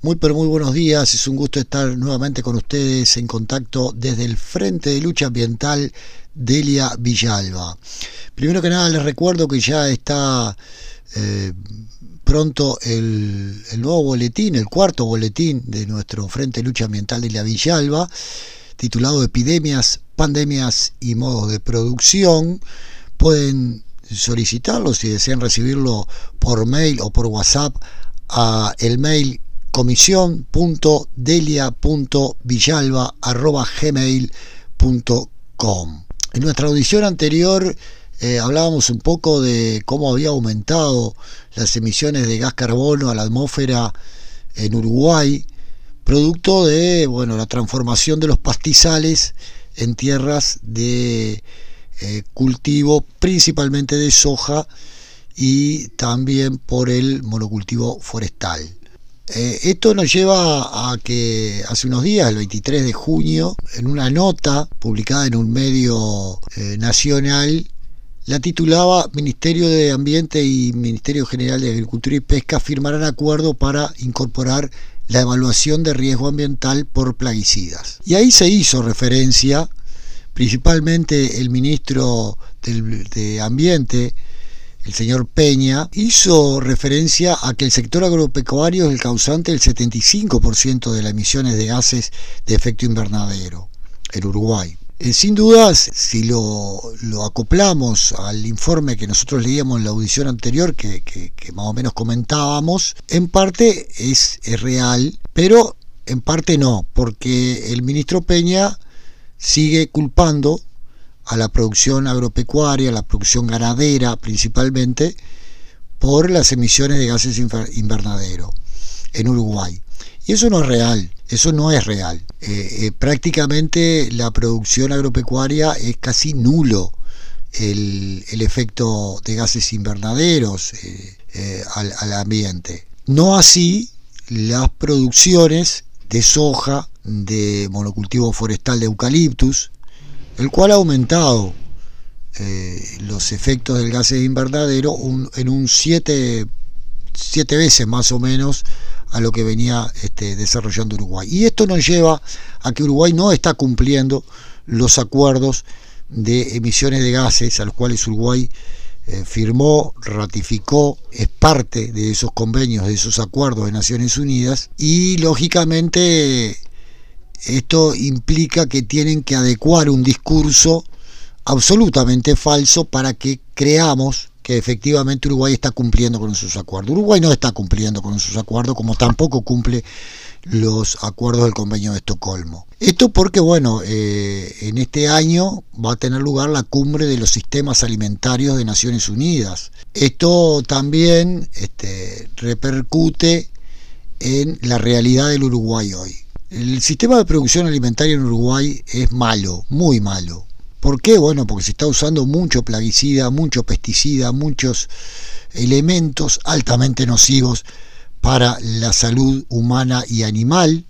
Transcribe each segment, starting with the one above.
muy pero muy buenos días. Es un gusto estar nuevamente con ustedes en contacto desde el Frente de Lucha Ambiental Delia Villalba. Primero que nada les recuerdo que ya está eh, pronto el, nuevo boletín, el cuarto boletín de nuestro Frente de Lucha Ambiental Delia Villalba, titulado Epidemias, Pandemias y Modos de Producción. Pueden solicitarlo si desean recibirlo por mail o por WhatsApp a el mail comisión.delia.villalba.gmail.com En nuestra audición anterior eh, hablábamos un poco de cómo había aumentado las emisiones de gas carbono a la atmósfera en Uruguay, producto de bueno, la transformación de los pastizales en tierras de eh, cultivo, principalmente de soja, y también por el monocultivo forestal. Eh, esto nos lleva a que hace unos días, el 23 de junio, en una nota publicada en un medio eh, nacional, la titulaba Ministerio de Ambiente y Ministerio General de Agricultura y Pesca firmarán acuerdo para incorporar la evaluación de riesgo ambiental por plaguicidas. Y ahí se hizo referencia, principalmente el ministro de Ambiente, el señor Peña, hizo referencia a que el sector agropecuario es el causante del 75% de las emisiones de gases de efecto invernadero en Uruguay. Eh, sin dudas, si lo, acoplamos al informe que nosotros leíamos en la audición anterior, que, más o menos comentábamos, en parte es, es real, pero en parte no, porque el ministro Peña sigue culpando a la producción agropecuaria, a la producción ganadera principalmente, por las emisiones de gases invernadero en Uruguay. Y eso no es real, eso no es real. Eh, eh, prácticamente la producción agropecuaria es casi nulo el, efecto de gases invernaderos eh, al, al ambiente. No así las producciones de soja, de monocultivo forestal de eucaliptus, el cual ha aumentado eh, los efectos del gas de invernadero en un 7 siete, veces más o menos a lo que venía este, desarrollando Uruguay. Y esto nos lleva a que Uruguay no está cumpliendo los acuerdos de emisiones de gases a los cuales Uruguay eh, firmó, ratificó, es parte de esos convenios, de esos acuerdos de Naciones Unidas y lógicamente esto implica que tienen que adecuar un discurso absolutamente falso para que creamos que efectivamente Uruguay está cumpliendo con sus acuerdos. Uruguay no está cumpliendo con sus acuerdos, como tampoco cumple los acuerdos del convenio de Estocolmo. Esto porque, bueno, eh, en este año va a tener lugar la cumbre de los sistemas alimentarios de Naciones Unidas. Esto también este, repercute en la realidad del Uruguay hoy. El sistema de producción alimentaria en Uruguay es malo, muy malo. ¿Por qué? Bueno, porque se está usando mucho plaguicida, mucho pesticida, muchos elementos altamente nocivos para la salud humana y animal.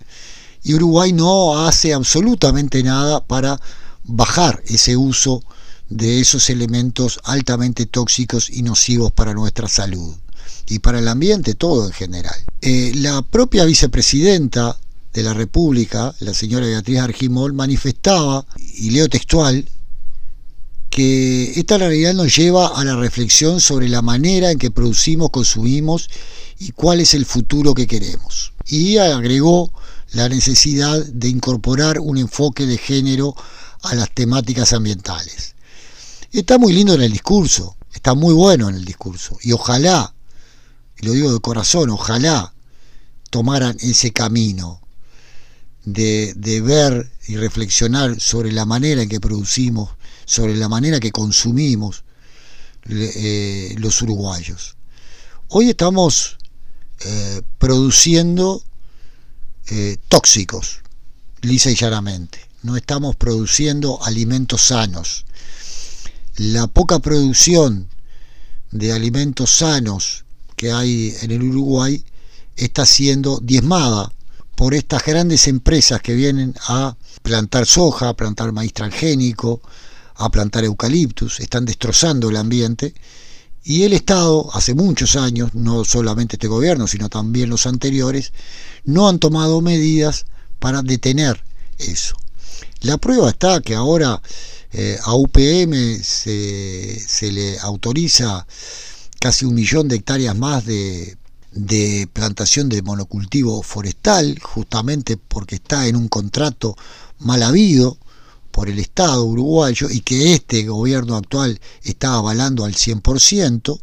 Y Uruguay no hace absolutamente nada para bajar ese uso de esos elementos altamente tóxicos y nocivos para nuestra salud y para el ambiente todo en general. Eh, la propia vicepresidenta de la República, la señora Beatriz Argimol, manifestaba, y leo textual, que esta realidad nos lleva a la reflexión sobre la manera en que producimos, consumimos y cuál es el futuro que queremos. Y agregó la necesidad de incorporar un enfoque de género a las temáticas ambientales. Está muy lindo en el discurso, está muy bueno en el discurso, y ojalá, y lo digo de corazón, ojalá tomaran ese camino de, ver y reflexionar sobre la manera en que producimos, sobre la manera que consumimos eh, los uruguayos. Hoy estamos eh, produciendo eh, tóxicos, lisa y llanamente. No estamos produciendo alimentos sanos. La poca producción de alimentos sanos que hay en el Uruguay está siendo diezmada por estas grandes empresas que vienen a plantar soja, a plantar maíz transgénico, a plantar eucaliptus, están destrozando el ambiente y el Estado, hace muchos años, no solamente este gobierno, sino también los anteriores, no han tomado medidas para detener eso. La prueba está que ahora eh, a UPM se, se, le autoriza casi un millón de hectáreas más de, de plantación de monocultivo forestal, justamente porque está en un contrato mal habido por el Estado uruguayo y que este gobierno actual está avalando al 100%.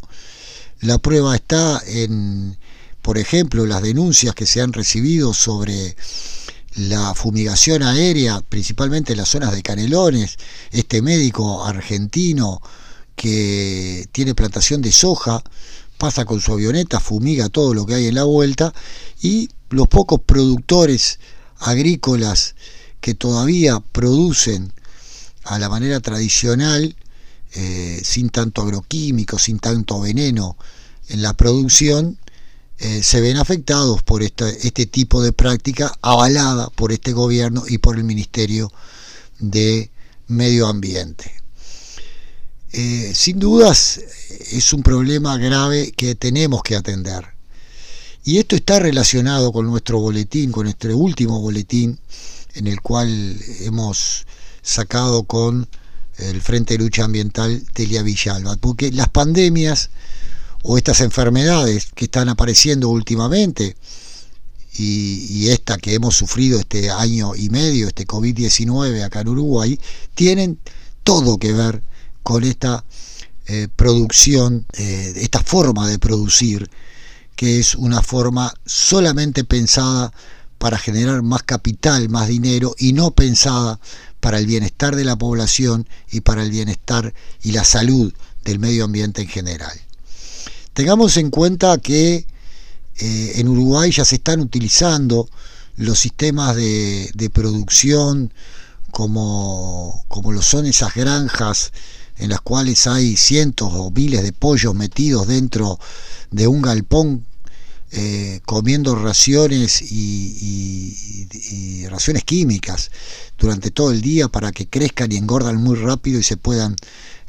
La prueba está en, por ejemplo, las denuncias que se han recibido sobre la fumigación aérea, principalmente en las zonas de Canelones, este médico argentino que tiene plantación de soja, pasa con su avioneta, fumiga todo lo que hay en la vuelta y los pocos productores agrícolas que todavía producen a la manera tradicional, eh, sin tanto agroquímico, sin tanto veneno en la producción, eh, se ven afectados por este tipo de práctica avalada por este gobierno y por el Ministerio de Medio Ambiente. Eh, sin dudas es un problema grave que tenemos que atender. Y esto está relacionado con nuestro boletín, con nuestro último boletín, en el cual hemos sacado con el Frente de Lucha Ambiental Telia Villalba, porque las pandemias o estas enfermedades que están apareciendo últimamente, y, esta que hemos sufrido este año y medio, este COVID-19 acá en Uruguay, tienen todo que ver con esta eh, producción, eh, esta forma de producir, que es una forma solamente pensada para generar más capital, más dinero y no pensada para el bienestar de la población y para el bienestar y la salud del medio ambiente en general. Tengamos en cuenta que eh, en Uruguay ya se están utilizando los sistemas de, producción como, como lo son esas granjas en las cuales hay cientos o miles de pollos metidos dentro de un galpón eh, comiendo raciones y, raciones químicas durante todo el día para que crezcan y engordan muy rápido y se puedan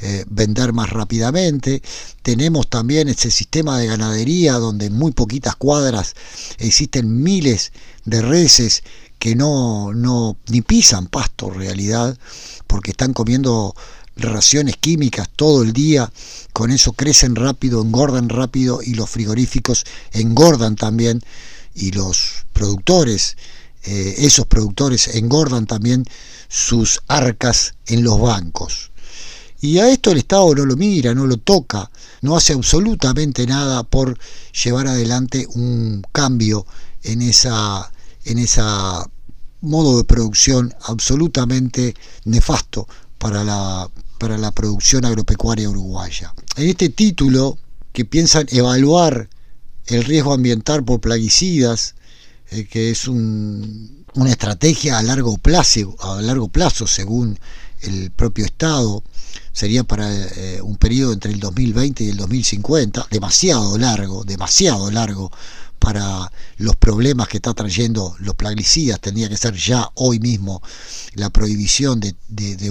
eh, vender más rápidamente. Tenemos también ese sistema de ganadería donde en muy poquitas cuadras existen miles de reses que no, no ni pisan pasto en realidad porque están comiendo raciones químicas todo el día, con eso crecen rápido, engordan rápido y los frigoríficos engordan también y los productores, eh, esos productores engordan también sus arcas en los bancos. Y a esto el Estado no lo mira, no lo toca, no hace absolutamente nada por llevar adelante un cambio en esa en esa modo de producción absolutamente nefasto para la para la producción agropecuaria uruguaya. En este título, que piensan evaluar el riesgo ambiental por plaguicidas, eh, que es una estrategia a largo plazo, a largo plazo según el propio Estado, sería para eh, un periodo entre el 2020 y el 2050, demasiado largo, demasiado largo para los problemas que está trayendo los plaguicidas, tendría que ser ya hoy mismo la prohibición de,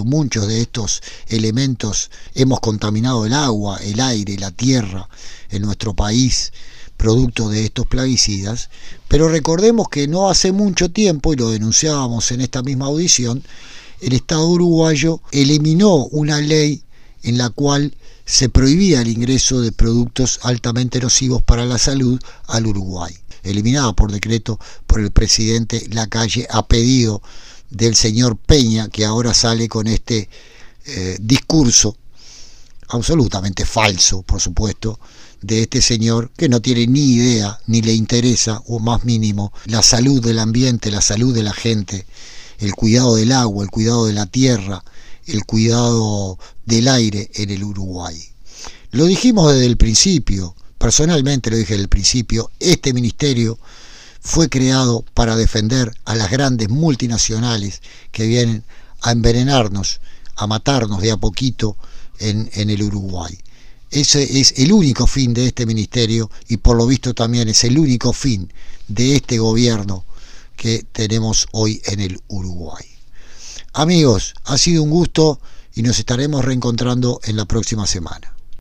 muchos de estos elementos. Hemos contaminado el agua, el aire, la tierra en nuestro país producto de estos plaguicidas, pero recordemos que no hace mucho tiempo, y lo denunciábamos en esta misma audición, el Estado uruguayo eliminó una ley en la cual se prohibía el ingreso de productos altamente nocivos para la salud al Uruguay, eliminada por decreto por el presidente Lacalle a pedido del señor Peña, que ahora sale con este eh, discurso absolutamente falso, por supuesto, de este señor que no tiene ni idea ni le interesa o más mínimo la salud del ambiente, la salud de la gente, el cuidado del agua, el cuidado de la tierra, el cuidado del aire en el Uruguay. Lo dijimos desde el principio, personalmente lo dije desde el principio, este ministerio fue creado para defender a las grandes multinacionales que vienen a envenenarnos, a matarnos de a poquito en, en el Uruguay. Ese es el único fin de este ministerio y por lo visto también es el único fin de este gobierno que tenemos hoy en el Uruguay. Amigos, ha sido un gusto y nos estaremos reencontrando en la próxima semana.